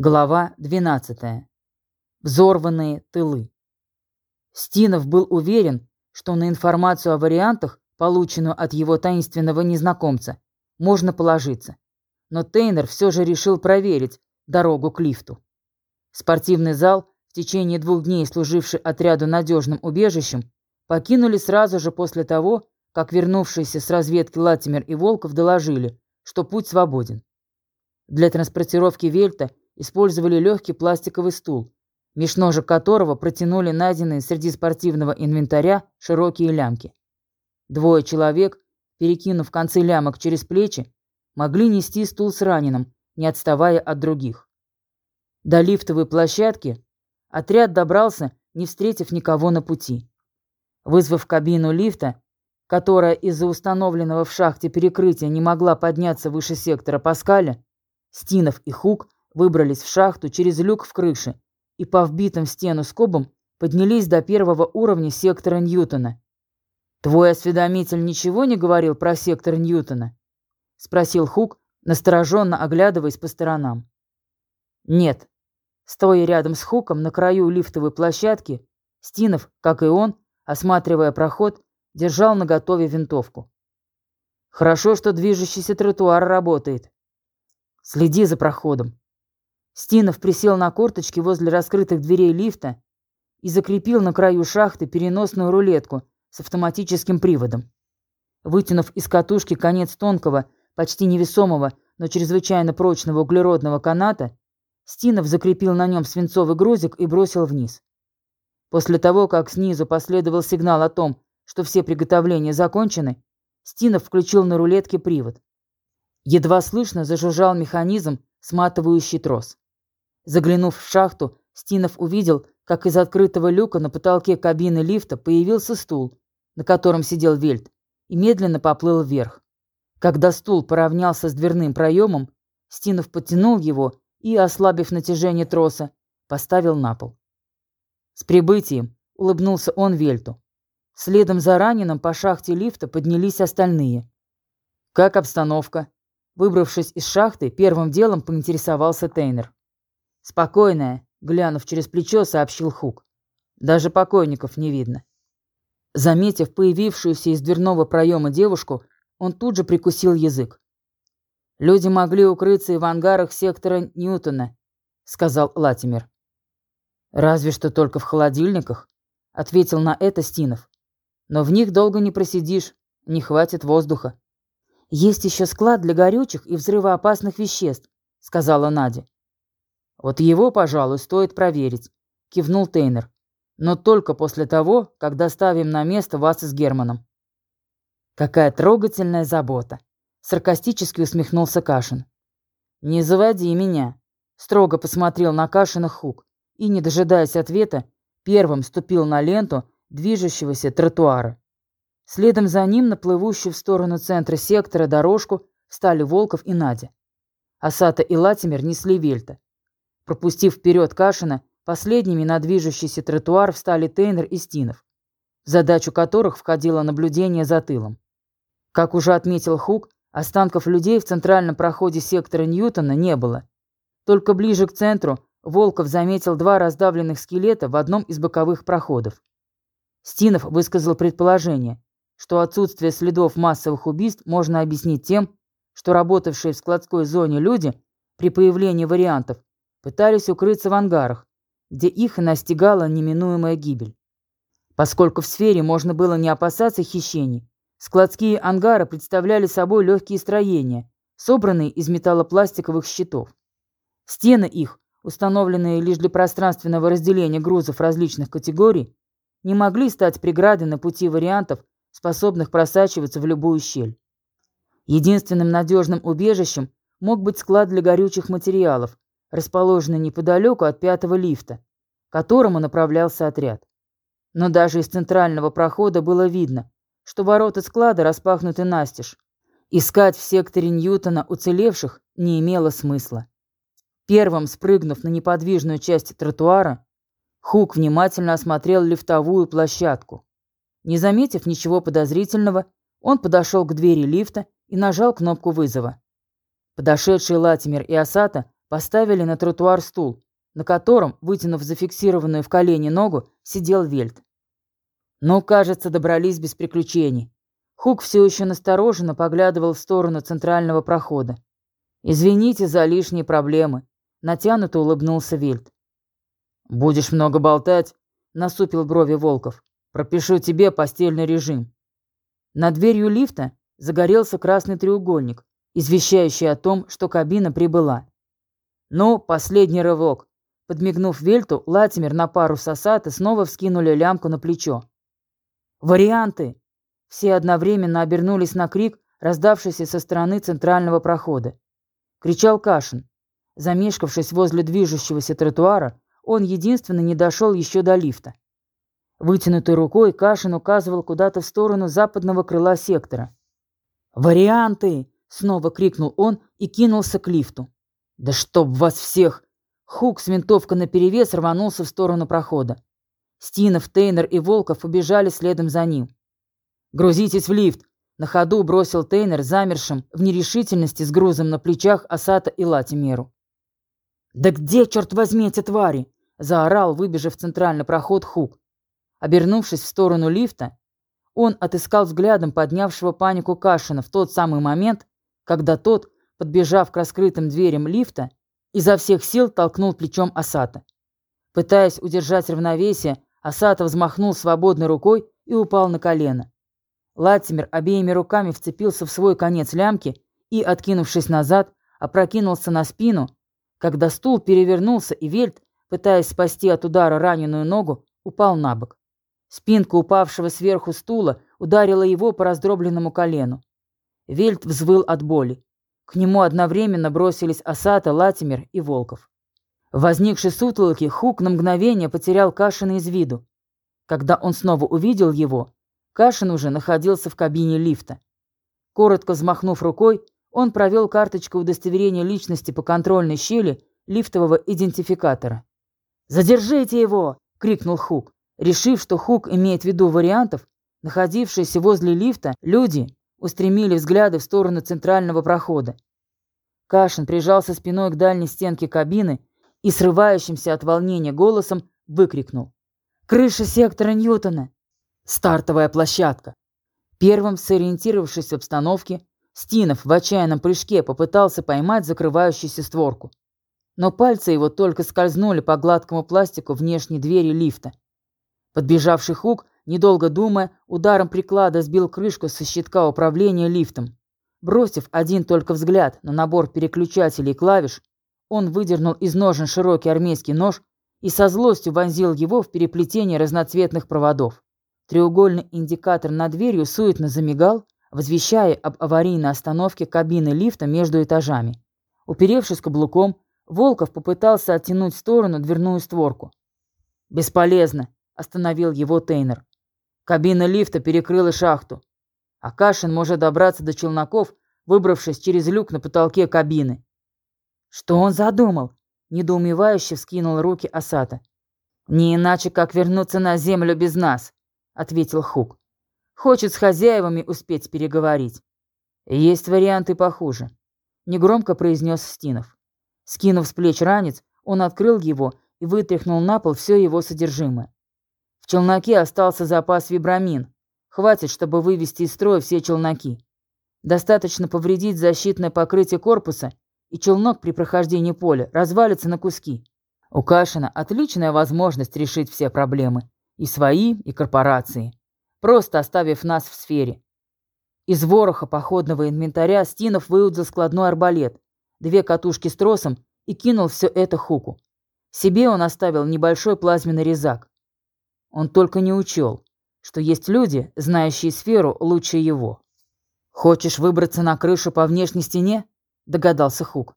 Глава 12. Взорванные тылы. Стинов был уверен, что на информацию о вариантах, полученную от его таинственного незнакомца, можно положиться. Но Тейнер все же решил проверить дорогу к лифту. Спортивный зал, в течение двух дней служивший отряду надежным убежищем, покинули сразу же после того, как вернувшиеся с разведки Латимер и Волков доложили, что путь свободен. Для транспортировки Вельта – использовали легкий пластиковый стул, меж ножек которого протянули найденные среди спортивного инвентаря широкие лямки. Двое человек, перекинув концы лямок через плечи, могли нести стул с раненым, не отставая от других. До лифтовой площадки отряд добрался, не встретив никого на пути. Вызвав кабину лифта, которая из-за установленного в шахте перекрытия не могла подняться выше сектора Паскаля, Стинов и Хук выбрались в шахту через люк в крыше и по вбитым в стену скобам поднялись до первого уровня сектора Ньютона. «Твой осведомитель ничего не говорил про сектор Ньютона?» — спросил Хук, настороженно оглядываясь по сторонам. «Нет». Стоя рядом с Хуком на краю лифтовой площадки, Стинов, как и он, осматривая проход, держал наготове винтовку. «Хорошо, что движущийся тротуар работает. Следи за проходом. Стинов присел на корточки возле раскрытых дверей лифта и закрепил на краю шахты переносную рулетку с автоматическим приводом. Вытянув из катушки конец тонкого, почти невесомого, но чрезвычайно прочного углеродного каната, Стинов закрепил на нем свинцовый грузик и бросил вниз. После того, как снизу последовал сигнал о том, что все приготовления закончены, Стинов включил на рулетке привод. Едва слышно зажужжал механизм, сматывающий трос. Заглянув в шахту, Стинов увидел, как из открытого люка на потолке кабины лифта появился стул, на котором сидел Вельт, и медленно поплыл вверх. Когда стул поравнялся с дверным проемом, Стинов подтянул его и, ослабив натяжение троса, поставил на пол. «С прибытием!» — улыбнулся он Вельту. Следом за раненым по шахте лифта поднялись остальные. «Как обстановка?» Выбравшись из шахты, первым делом поинтересовался Тейнер. «Спокойная», — глянув через плечо, сообщил Хук. «Даже покойников не видно». Заметив появившуюся из дверного проема девушку, он тут же прикусил язык. «Люди могли укрыться и в ангарах сектора Ньютона», — сказал Латимер. «Разве что только в холодильниках», — ответил на это Стинов. «Но в них долго не просидишь, не хватит воздуха». «Есть еще склад для горючих и взрывоопасных веществ», — сказала Надя. «Вот его, пожалуй, стоит проверить», — кивнул Тейнер. «Но только после того, как доставим на место вас с Германом». «Какая трогательная забота!» — саркастически усмехнулся Кашин. «Не заводи меня!» — строго посмотрел на Кашина Хук и, не дожидаясь ответа, первым ступил на ленту движущегося тротуара. Следом за ним на плывущую в сторону центра сектора дорожку встали Волков и Надя. Асата и Латимер несли Вельта. Пропустив вперед Кашина, последними на движущийся тротуар встали Тейнер и Стинов, задачу которых входило наблюдение за тылом. Как уже отметил Хук, останков людей в центральном проходе сектора Ньютона не было. Только ближе к центру Волков заметил два раздавленных скелета в одном из боковых проходов. Стинов высказал предположение, что отсутствие следов массовых убийств можно объяснить тем, что работавшие в складской зоне люди при появлении вариантов пытались укрыться в ангарах, где их настигала неминуемая гибель. Поскольку в сфере можно было не опасаться хищений, складские ангары представляли собой легкие строения, собранные из металлопластиковых щитов. Стены их, установленные лишь для пространственного разделения грузов различных категорий, не могли стать преградой на пути вариантов, способных просачиваться в любую щель. Единственным надежным убежищем мог быть склад для горючих материалов, расположенный неподалеку от пятого лифта, к которому направлялся отряд. Но даже из центрального прохода было видно, что ворота склада распахнуты настежь. Искать в секторе Ньютона уцелевших не имело смысла. Первым спрыгнув на неподвижную часть тротуара, Хук внимательно осмотрел лифтовую площадку. Не заметив ничего подозрительного, он подошел к двери лифта и нажал кнопку вызова. Подошедшие Латимер и Асата поставили на тротуар стул, на котором, вытянув зафиксированную в колени ногу, сидел Вельт. Ну, кажется, добрались без приключений. Хук все еще настороженно поглядывал в сторону центрального прохода. «Извините за лишние проблемы», — натянуто улыбнулся Вельт. «Будешь много болтать?» — насупил брови Волков. «Пропишу тебе постельный режим». Над дверью лифта загорелся красный треугольник, извещающий о том, что кабина прибыла. «Ну, последний рывок», Подмигнув Вельту, Латимер на пару с Асата снова вскинули лямку на плечо. «Варианты!» Все одновременно обернулись на крик, раздавшийся со стороны центрального прохода. Кричал Кашин. Замешкавшись возле движущегося тротуара, он единственно не дошел еще до лифта. Вытянутой рукой Кашин указывал куда-то в сторону западного крыла сектора. «Варианты!» — снова крикнул он и кинулся к лифту. «Да чтоб вас всех!» Хук с винтовкой наперевес рванулся в сторону прохода. Стинов, Тейнер и Волков побежали следом за ним. «Грузитесь в лифт!» На ходу бросил Тейнер замершим в нерешительности с грузом на плечах Асата и Латимеру. «Да где, черт возьми, эти твари?» – заорал, выбежав в центральный проход Хук. Обернувшись в сторону лифта, он отыскал взглядом поднявшего панику Кашина в тот самый момент, когда тот, подбежав к раскрытым дверям лифта, изо всех сил толкнул плечом Асата. Пытаясь удержать равновесие, Асата взмахнул свободной рукой и упал на колено. Латимер обеими руками вцепился в свой конец лямки и, откинувшись назад, опрокинулся на спину, когда стул перевернулся и Вельт, пытаясь спасти от удара раненую ногу, упал на бок. Спинка упавшего сверху стула ударила его по раздробленному колену. Вельт взвыл от боли. К нему одновременно бросились Асата, Латимер и Волков. В возникшей Хук на мгновение потерял Кашина из виду. Когда он снова увидел его, Кашин уже находился в кабине лифта. Коротко взмахнув рукой, он провел карточкой удостоверения личности по контрольной щели лифтового идентификатора. «Задержите его!» — крикнул Хук. Решив, что Хук имеет в виду вариантов, находившиеся возле лифта, люди устремили взгляды в сторону центрального прохода. Кашин прижался спиной к дальней стенке кабины и срывающимся от волнения голосом выкрикнул. «Крыша сектора Ньютона! Стартовая площадка!» Первым, сориентировавшись в обстановке, Стинов в отчаянном прыжке попытался поймать закрывающуюся створку. Но пальцы его только скользнули по гладкому пластику внешней двери лифта. Подбежавший Хук Недолго думая, ударом приклада сбил крышку со щитка управления лифтом. Бросив один только взгляд на набор переключателей и клавиш, он выдернул из ножен широкий армейский нож и со злостью вонзил его в переплетение разноцветных проводов. Треугольный индикатор над дверью суетно замигал, возвещая об аварийной остановке кабины лифта между этажами. Уперевшись каблуком, Волков попытался оттянуть в сторону дверную створку. «Бесполезно», — остановил его Тейнер. Кабина лифта перекрыла шахту. А Кашин может добраться до челноков, выбравшись через люк на потолке кабины. Что он задумал? Недоумевающе вскинул руки Асата. «Не иначе, как вернуться на землю без нас», — ответил Хук. «Хочет с хозяевами успеть переговорить». «Есть варианты похуже», — негромко произнес Стинов. Скинув с плеч ранец, он открыл его и вытряхнул на пол все его содержимое челноке остался запас вибрамин. Хватит, чтобы вывести из строя все челноки. Достаточно повредить защитное покрытие корпуса, и челнок при прохождении поля развалится на куски. У Кашина отличная возможность решить все проблемы. И свои, и корпорации. Просто оставив нас в сфере. Из вороха походного инвентаря Стинов выудил складной арбалет, две катушки с тросом и кинул все это Хуку. Себе он оставил небольшой плазменный резак. Он только не учел, что есть люди, знающие сферу лучше его. «Хочешь выбраться на крышу по внешней стене?» – догадался Хук.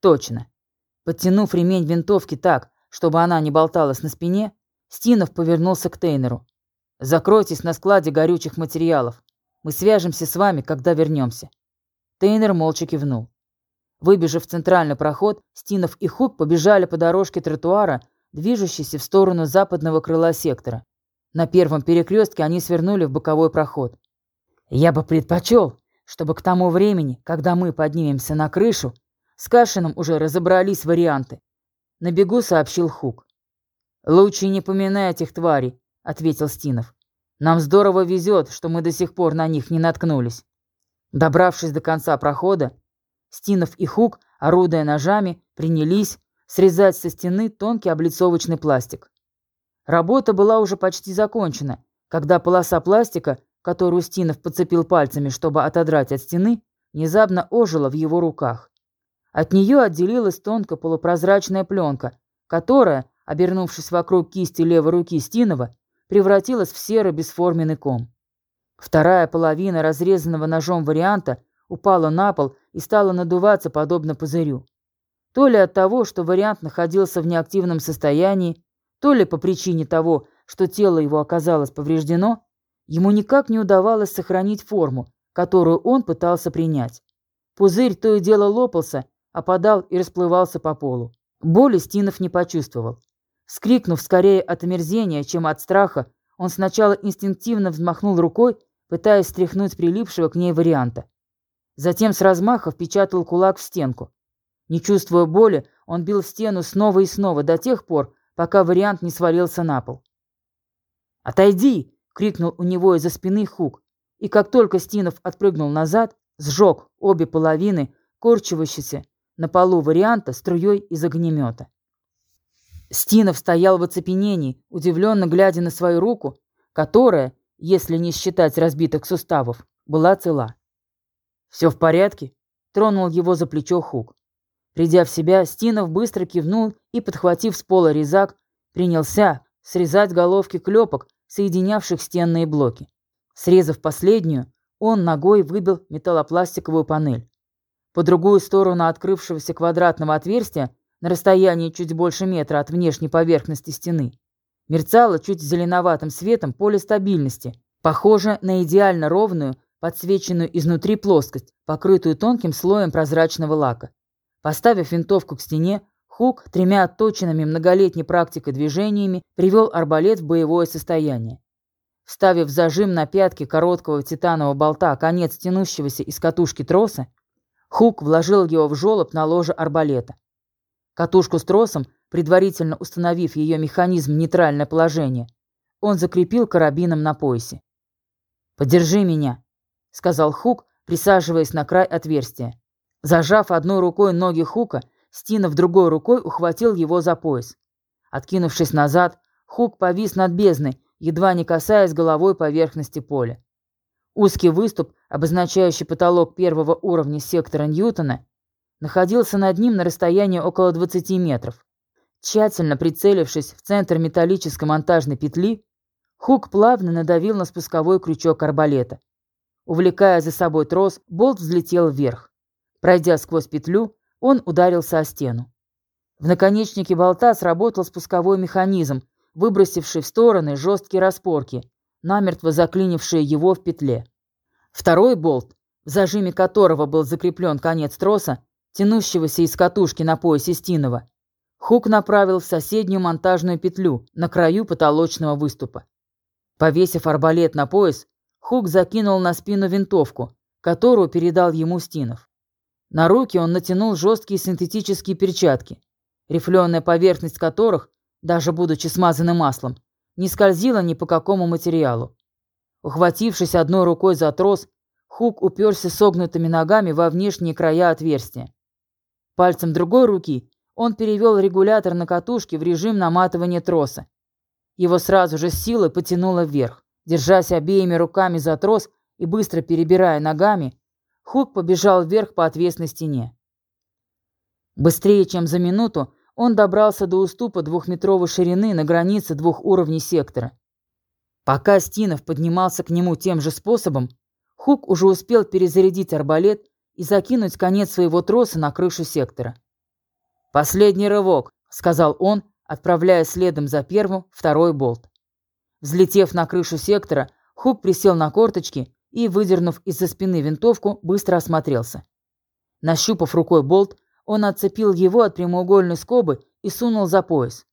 «Точно». Подтянув ремень винтовки так, чтобы она не болталась на спине, Стинов повернулся к Тейнеру. «Закройтесь на складе горючих материалов. Мы свяжемся с вами, когда вернемся». Тейнер молча кивнул. Выбежав в центральный проход, Стинов и Хук побежали по дорожке тротуара движущийся в сторону западного крыла сектора. На первом перекрестке они свернули в боковой проход. «Я бы предпочел, чтобы к тому времени, когда мы поднимемся на крышу, С Кашином уже разобрались варианты. На бегу сообщил Хук. «Лучше не поминай этих тварей», — ответил Стинов. «Нам здорово везет, что мы до сих пор на них не наткнулись». Добравшись до конца прохода, Стинов и Хук, орудуя ножами, принялись срезать со стены тонкий облицовочный пластик. Работа была уже почти закончена, когда полоса пластика, которую Стинов подцепил пальцами, чтобы отодрать от стены, внезапно ожила в его руках. От нее отделилась тонкая полупрозрачная пленка, которая, обернувшись вокруг кисти левой руки Стинова, превратилась в серый бесформенный ком. Вторая половина разрезанного ножом варианта упала на пол и стала надуваться подобно пузырю. То ли от того, что вариант находился в неактивном состоянии, то ли по причине того, что тело его оказалось повреждено, ему никак не удавалось сохранить форму, которую он пытался принять. Пузырь то и дело лопался, опадал и расплывался по полу. Боли Стинов не почувствовал. Скрикнув скорее от омерзения, чем от страха, он сначала инстинктивно взмахнул рукой, пытаясь стряхнуть прилипшего к ней варианта. Затем с размаха впечатал кулак в стенку. Не чувствуя боли, он бил в стену снова и снова до тех пор, пока вариант не свалился на пол. «Отойди!» — крикнул у него из-за спины Хук. И как только Стинов отпрыгнул назад, сжег обе половины корчивающейся на полу варианта струей из огнемета. Стинов стоял в оцепенении, удивленно глядя на свою руку, которая, если не считать разбитых суставов, была цела. «Все в порядке?» — тронул его за плечо Хук. Придя в себя, Стинов быстро кивнул и, подхватив с пола резак, принялся срезать головки клепок, соединявших стенные блоки. Срезав последнюю, он ногой выбил металлопластиковую панель. По другую сторону открывшегося квадратного отверстия, на расстоянии чуть больше метра от внешней поверхности стены, мерцало чуть зеленоватым светом поле стабильности, похоже на идеально ровную, подсвеченную изнутри плоскость, покрытую тонким слоем прозрачного лака. Поставив винтовку к стене, Хук тремя отточенными многолетней практикой движениями привел арбалет в боевое состояние. Вставив зажим на пятки короткого титанового болта конец тянущегося из катушки троса, Хук вложил его в жолоб на ложе арбалета. Катушку с тросом, предварительно установив ее механизм в нейтральное положение, он закрепил карабином на поясе. «Подержи меня», — сказал Хук, присаживаясь на край отверстия. Зажав одной рукой ноги Хука, Стинов другой рукой ухватил его за пояс. Откинувшись назад, Хук повис над бездной, едва не касаясь головой поверхности поля. Узкий выступ, обозначающий потолок первого уровня сектора Ньютона, находился над ним на расстоянии около 20 метров. Тщательно прицелившись в центр металлической монтажной петли, Хук плавно надавил на спусковой крючок арбалета. Увлекая за собой трос, болт взлетел вверх. Пройдя сквозь петлю, он ударился о стену. В наконечнике болта сработал спусковой механизм, выбросивший в стороны жесткие распорки, намертво заклинившие его в петле. Второй болт, в зажиме которого был закреплен конец троса, тянущегося из катушки на поясе Стинова, Хук направил в соседнюю монтажную петлю на краю потолочного выступа. Повесив арбалет на пояс, Хук закинул на спину винтовку, которую передал ему Стинов. На руки он натянул жесткие синтетические перчатки, рифленая поверхность которых, даже будучи смазанным маслом, не скользила ни по какому материалу. Ухватившись одной рукой за трос, Хук уперся согнутыми ногами во внешние края отверстия. Пальцем другой руки он перевел регулятор на катушке в режим наматывания троса. Его сразу же с силой потянуло вверх. Держась обеими руками за трос и быстро перебирая ногами, Хук побежал вверх по отвесной стене. Быстрее, чем за минуту, он добрался до уступа двухметровой ширины на границе двух уровней сектора. Пока Стинов поднимался к нему тем же способом, Хук уже успел перезарядить арбалет и закинуть конец своего троса на крышу сектора. «Последний рывок», — сказал он, отправляя следом за первым второй болт. Взлетев на крышу сектора, Хук присел на корточки и, выдернув из-за спины винтовку, быстро осмотрелся. Нащупав рукой болт, он отцепил его от прямоугольной скобы и сунул за пояс.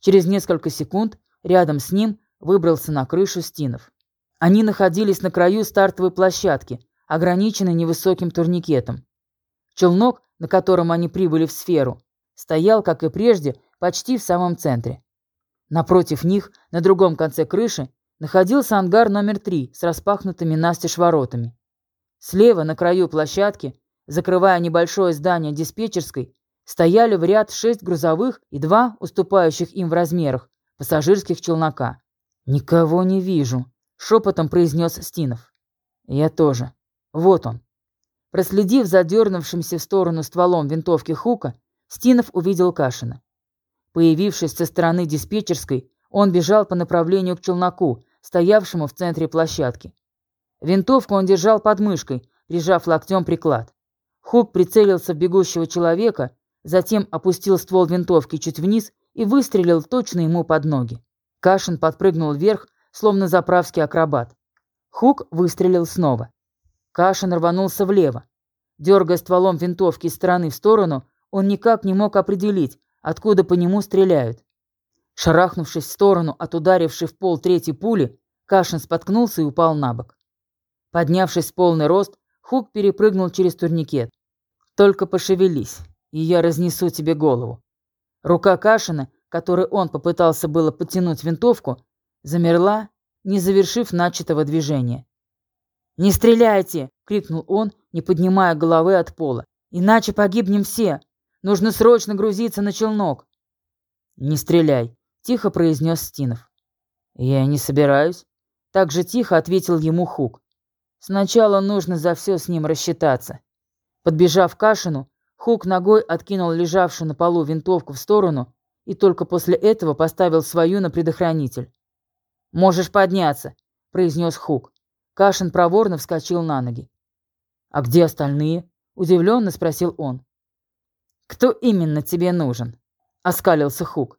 Через несколько секунд рядом с ним выбрался на крышу Стинов. Они находились на краю стартовой площадки, ограниченной невысоким турникетом. Челнок, на котором они прибыли в сферу, стоял, как и прежде, почти в самом центре. Напротив них, на другом конце крыши, находился ангар номер три с распахнутыми настежь воротами. Слева, на краю площадки, закрывая небольшое здание диспетчерской, стояли в ряд шесть грузовых и два, уступающих им в размерах, пассажирских челнока. «Никого не вижу», — шепотом произнес Стинов. «Я тоже. Вот он». Проследив за дернувшимся в сторону стволом винтовки Хука, Стинов увидел Кашина. Появившись со стороны диспетчерской, он бежал по направлению к челноку, стоявшему в центре площадки. Винтовку он держал под мышкой, прижав локтем приклад. Хук прицелился в бегущего человека, затем опустил ствол винтовки чуть вниз и выстрелил точно ему под ноги. Кашин подпрыгнул вверх, словно заправский акробат. Хук выстрелил снова. Кашин рванулся влево. Дергая стволом винтовки из стороны в сторону, он никак не мог определить, откуда по нему стреляют. Шарахнувшись в сторону от ударившей в пол третьей пули, Кашин споткнулся и упал на бок. Поднявшись в полный рост, Хук перепрыгнул через турникет. «Только пошевелись, и я разнесу тебе голову». Рука Кашина которой он попытался было подтянуть винтовку, замерла, не завершив начатого движения. «Не стреляйте!» — крикнул он, не поднимая головы от пола. «Иначе погибнем все! Нужно срочно грузиться на челнок!» «Не стреляй!» — тихо произнес Стинов. «Я не собираюсь», — так же тихо ответил ему Хук. «Сначала нужно за все с ним рассчитаться». Подбежав к Кашину, Хук ногой откинул лежавшую на полу винтовку в сторону и только после этого поставил свою на предохранитель. «Можешь подняться», — произнес Хук. Кашин проворно вскочил на ноги. «А где остальные?» — удивленно спросил он. «Кто именно тебе нужен?» — оскалился Хук.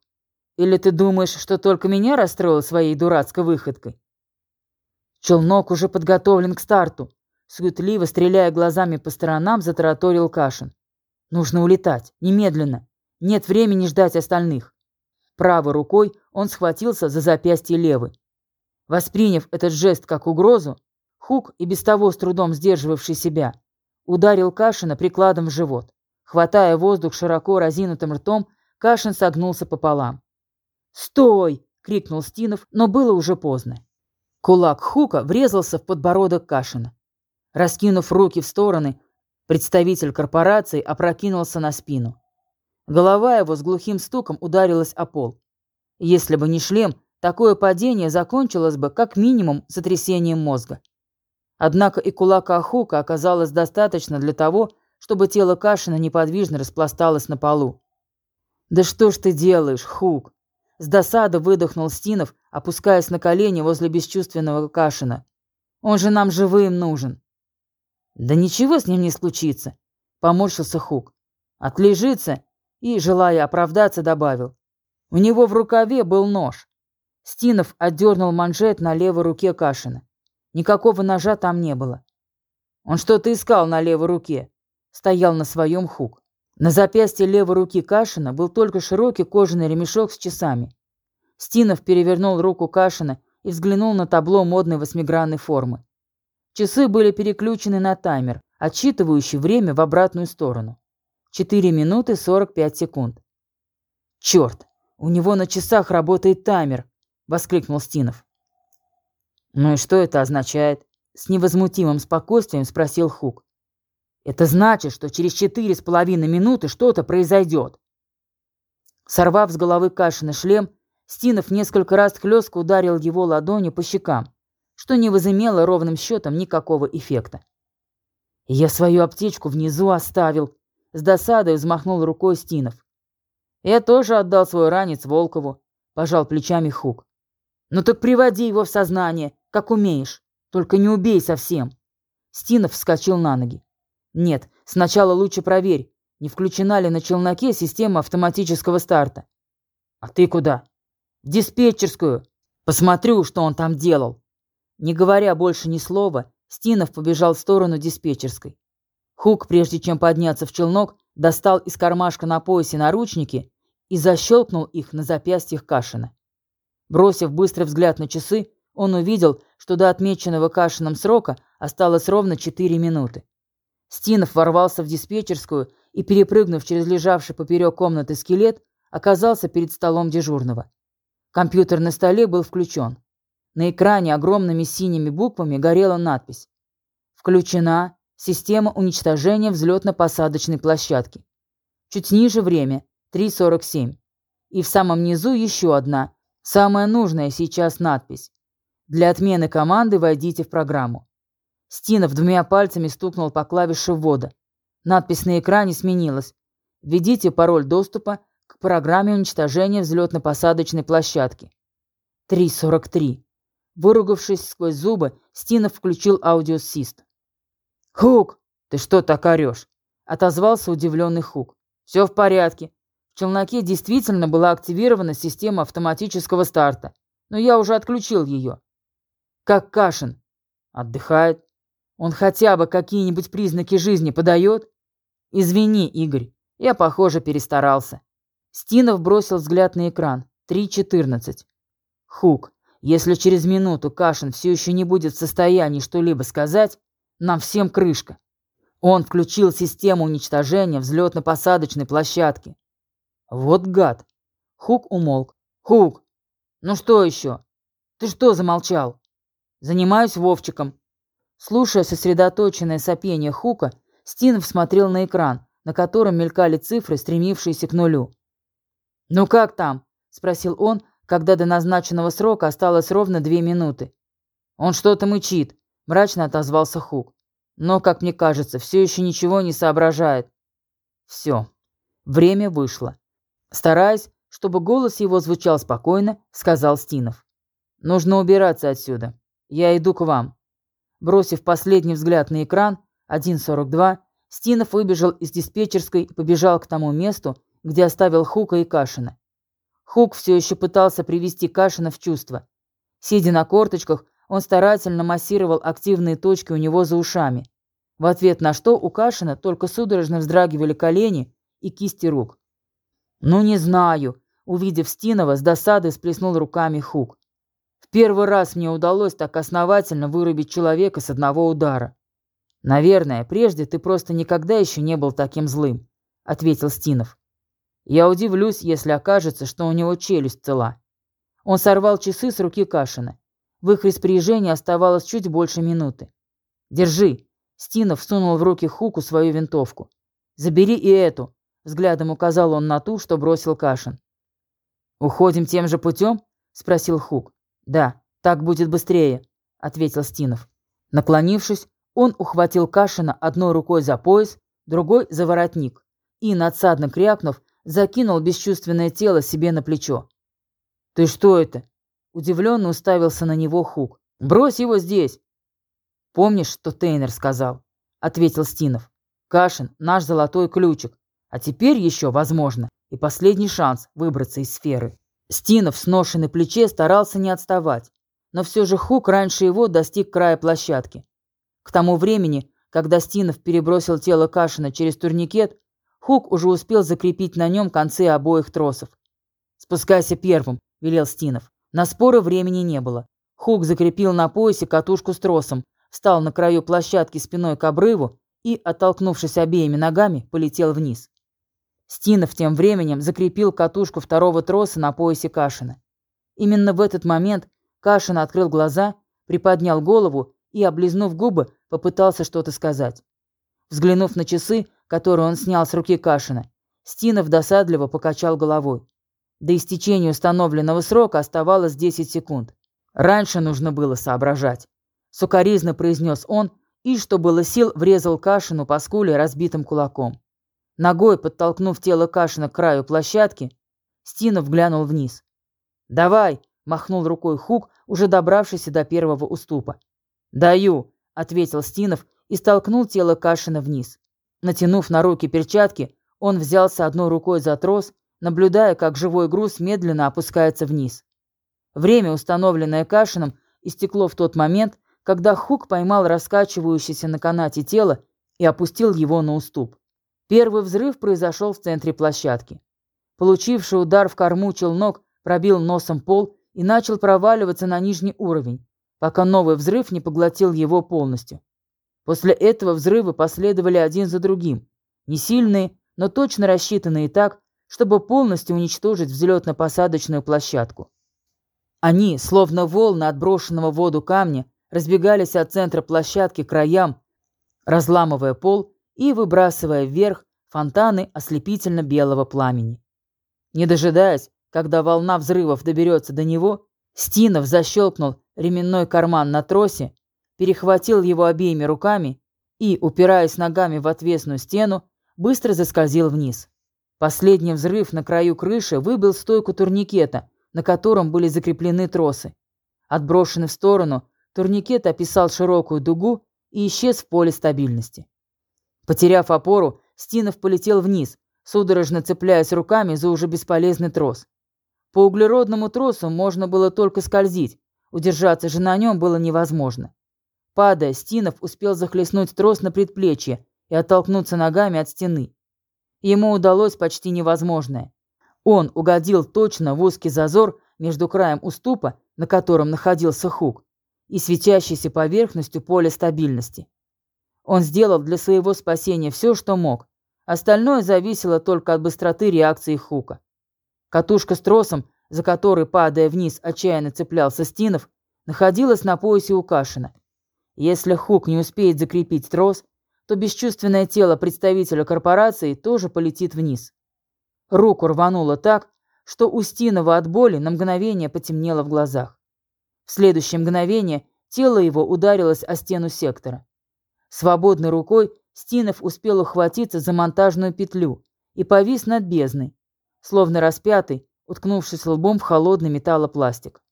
«Или ты думаешь, что только меня расстроил своей дурацкой выходкой?» Челнок уже подготовлен к старту. Суетливо, стреляя глазами по сторонам, затараторил Кашин. «Нужно улетать. Немедленно. Нет времени ждать остальных. Правой рукой он схватился за запястье левой. Восприняв этот жест как угрозу, Хук, и без того с трудом сдерживавший себя, ударил Кашина прикладом в живот. Хватая воздух широко разинутым ртом, Кашин согнулся пополам. «Стой!» — крикнул Стинов, но было уже поздно. Кулак Хука врезался в подбородок Кашина. Раскинув руки в стороны, представитель корпорации опрокинулся на спину. Голова его с глухим стуком ударилась о пол. Если бы не шлем, такое падение закончилось бы как минимум сотрясением мозга. Однако и кулака Хука оказалось достаточно для того, чтобы тело Кашина неподвижно распласталось на полу. «Да что ж ты делаешь, Хук?» С досады выдохнул Стинов, опускаясь на колени возле бесчувственного Кашина. «Он же нам живым нужен». «Да ничего с ним не случится», — поморщился Хук. «Отлежится и, желая оправдаться, добавил. У него в рукаве был нож. Стинов отдернул манжет на левой руке Кашина. Никакого ножа там не было. Он что-то искал на левой руке. Стоял на своем хук. На запястье левой руки Кашина был только широкий кожаный ремешок с часами. Стинов перевернул руку Кашина и взглянул на табло модной восьмигранной формы. Часы были переключены на таймер, отсчитывающий время в обратную сторону. 4 минуты 45 секунд. «Черт, у него на часах работает таймер!» — воскликнул Стинов. «Ну и что это означает?» — с невозмутимым спокойствием спросил Хук. «Это значит, что через четыре с половиной минуты что-то произойдет». Сорвав с головы Кашина шлем, Стинов несколько раз хлестко ударил его ладонью по щекам, что не возымело ровным счетом никакого эффекта. «Я свою аптечку внизу оставил», с досадой взмахнул рукой Стинов. «Я тоже отдал свой ранец Волкову», — пожал плечами Хук. «Ну так приводи его в сознание, как умеешь. Только не убей совсем». Стинов вскочил на ноги. «Нет, сначала лучше проверь, не включена ли на челноке система автоматического старта». «А ты куда?» «В диспетчерскую. Посмотрю, что он там делал». Не говоря больше ни слова, Стинов побежал в сторону диспетчерской. Хук, прежде чем подняться в челнок, достал из кармашка на поясе наручники и защелкнул их на запястьях Кашина. Бросив быстрый взгляд на часы, он увидел, что до отмеченного Кашином срока осталось ровно 4 минуты. Стинов ворвался в диспетчерскую и, перепрыгнув через лежавший поперек комнаты скелет, оказался перед столом дежурного. Компьютер на столе был включен. На экране огромными синими буквами горела надпись «Включена система уничтожения взлетно-посадочной площадки». Чуть ниже время 3.47. И в самом низу еще одна, самая нужная сейчас надпись. Для отмены команды войдите в программу. Стинов двумя пальцами стукнул по клавише ввода. Надпись на экране сменилась. Введите пароль доступа к программе уничтожения взлетно-посадочной площадки. 3.43. Выругавшись сквозь зубы, Стинов включил аудиосист. «Хук, ты что так орешь?» — отозвался удивленный Хук. «Все в порядке. В челноке действительно была активирована система автоматического старта, но я уже отключил ее. Как Кашин? Отдыхает. Он хотя бы какие-нибудь признаки жизни подает? Извини, Игорь, я, похоже, перестарался. Стинов бросил взгляд на экран. 3.14. Хук, если через минуту Кашин все еще не будет в состоянии что-либо сказать, нам всем крышка. Он включил систему уничтожения взлетно-посадочной площадки. Вот гад. Хук умолк. Хук, ну что еще? Ты что замолчал? Занимаюсь Вовчиком. Слушая сосредоточенное сопение Хука, Стинов смотрел на экран, на котором мелькали цифры, стремившиеся к нулю. «Ну как там?» – спросил он, когда до назначенного срока осталось ровно две минуты. «Он что-то мычит», – мрачно отозвался Хук. «Но, как мне кажется, все еще ничего не соображает». «Все. Время вышло. Стараясь, чтобы голос его звучал спокойно, сказал Стинов. «Нужно убираться отсюда. Я иду к вам». Бросив последний взгляд на экран, 1.42, Стинов выбежал из диспетчерской и побежал к тому месту, где оставил Хука и Кашина. Хук все еще пытался привести Кашина в чувство. Сидя на корточках, он старательно массировал активные точки у него за ушами, в ответ на что у Кашина только судорожно вздрагивали колени и кисти рук. «Ну, не знаю», — увидев Стинова, с досадой сплеснул руками Хук. «В первый раз мне удалось так основательно вырубить человека с одного удара». «Наверное, прежде ты просто никогда еще не был таким злым», — ответил Стинов. «Я удивлюсь, если окажется, что у него челюсть цела». Он сорвал часы с руки Кашина. В их распоряжении оставалось чуть больше минуты. «Держи», — Стинов сунул в руки Хуку свою винтовку. «Забери и эту», Взглядом указал он на ту, что бросил Кашин. «Уходим тем же путем?» – спросил Хук. «Да, так будет быстрее», – ответил Стинов. Наклонившись, он ухватил Кашина одной рукой за пояс, другой – за воротник и, надсадно крякнув, закинул бесчувственное тело себе на плечо. «Ты что это?» – удивленно уставился на него Хук. «Брось его здесь!» «Помнишь, что Тейнер сказал?» – ответил Стинов. «Кашин – наш золотой ключик. А теперь еще, возможно, и последний шанс выбраться из сферы. Стинов с ношей на плече старался не отставать, но все же Хук раньше его достиг края площадки. К тому времени, когда Стинов перебросил тело Кашина через турникет, Хук уже успел закрепить на нем концы обоих тросов. «Спускайся первым», – велел Стинов. На споры времени не было. Хук закрепил на поясе катушку с тросом, встал на краю площадки спиной к обрыву и, оттолкнувшись обеими ногами, полетел вниз. Стинов тем временем закрепил катушку второго троса на поясе Кашина. Именно в этот момент Кашин открыл глаза, приподнял голову и, облизнув губы, попытался что-то сказать. Взглянув на часы, которые он снял с руки Кашина, Стинов досадливо покачал головой. До истечения установленного срока оставалось 10 секунд. Раньше нужно было соображать. Сукаризно произнес он и, что было сил, врезал Кашину по скуле разбитым кулаком. Ногой подтолкнув тело Кашина к краю площадки, Стинов глянул вниз. «Давай!» – махнул рукой Хук, уже добравшийся до первого уступа. «Даю!» – ответил Стинов и столкнул тело Кашина вниз. Натянув на руки перчатки, он взялся одной рукой за трос, наблюдая, как живой груз медленно опускается вниз. Время, установленное Кашином, истекло в тот момент, когда Хук поймал раскачивающееся на канате тело и опустил его на уступ. Первый взрыв произошел в центре площадки. Получивший удар в корму челнок пробил носом пол и начал проваливаться на нижний уровень, пока новый взрыв не поглотил его полностью. После этого взрывы последовали один за другим. Не сильные, но точно рассчитанные так, чтобы полностью уничтожить взлетно-посадочную площадку. Они, словно волны отброшенного в воду камня, разбегались от центра площадки к краям, разламывая пол и выбрасывая вверх фонтаны ослепительно-белого пламени. Не дожидаясь, когда волна взрывов доберется до него, Стинов защелкнул ременной карман на тросе, перехватил его обеими руками и, упираясь ногами в отвесную стену, быстро заскользил вниз. Последний взрыв на краю крыши выбил стойку турникета, на котором были закреплены тросы. Отброшенный в сторону, турникет описал широкую дугу и исчез в поле стабильности. Потеряв опору, Стинов полетел вниз, судорожно цепляясь руками за уже бесполезный трос. По углеродному тросу можно было только скользить, удержаться же на нем было невозможно. Падая, Стинов успел захлестнуть трос на предплечье и оттолкнуться ногами от стены. Ему удалось почти невозможное. Он угодил точно в узкий зазор между краем уступа, на котором находился хук, и светящейся поверхностью поля стабильности. Он сделал для своего спасения все, что мог. Остальное зависело только от быстроты реакции хука. Катушка с тросом, за который, падая вниз, отчаянно цеплялся Стинов, находилась на поясе у Кашина. Если Хук не успеет закрепить трос, то бесчувственное тело представителя корпорации тоже полетит вниз. Руку рвануло так, что у Стинова от боли на мгновение потемнело в глазах. В следующее мгновение тело его ударилось о стену сектора. Свободной рукой Стинов успел ухватиться за монтажную петлю и повис над бездной, словно распятый, уткнувшись лбом в холодный металлопластик.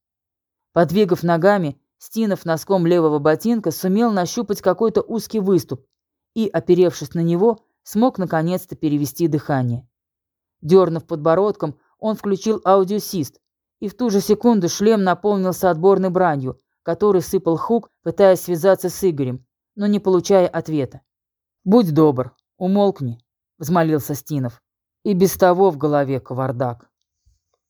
Подвигав ногами, Стинов носком левого ботинка сумел нащупать какой-то узкий выступ и, оперевшись на него, смог наконец-то перевести дыхание. Дернув подбородком, он включил аудиосист, и в ту же секунду шлем наполнился отборной бранью, который сыпал Хук, пытаясь связаться с Игорем, но не получая ответа. «Будь добр, умолкни», — взмолился Стинов. И без того в голове кавардак.